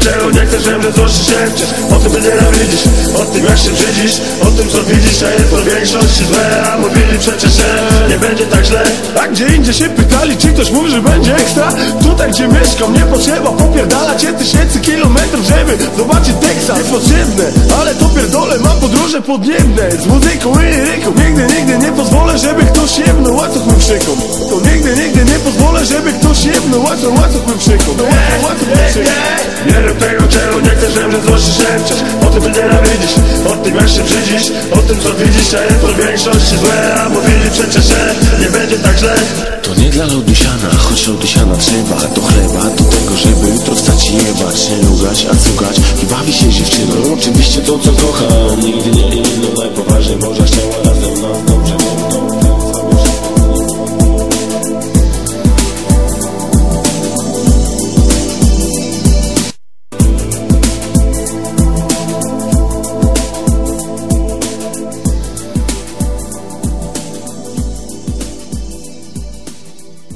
czego nie chcesz, wiem, że złości się mczysz O tym, by nienawidzisz, o tym jak się brzydzisz O tym, co widzisz, a jest to większości złe. A mówili przecież, że nie będzie tak źle. A gdzie indziej się pytali, czy ktoś mówi, że będzie ekstra? Tutaj gdzie mieszkam nie potrzeba popierdalać tysięcy kilometrów, żeby zobaczyć Teksas Niepotrzebne, ale to pierdolę, mam podróże podniebne. Z muzyką i liryką Nigdy, nigdy nie pozwolę, żeby ktoś mym szykom To nigdy, nigdy nie pozwolę, żeby ktoś jebnął łacoch, łacoch mym szykom To łacoch, łacoch mym szykom Nie rób tego, czego nie chcesz, wiem, że złości się mczysz O tym, by nienawidzisz, o tym jak się brzydzisz O tym, co widzisz, a jest to w większości złe A mówili przecież, że nie będzie tak źle. To nie dla lodusiana, choć lodusiana trzeba Do chleba, do tego, żeby jutro wstać i jebać Nie lugać, a cugać i bawi się dziewczyną Oczywiście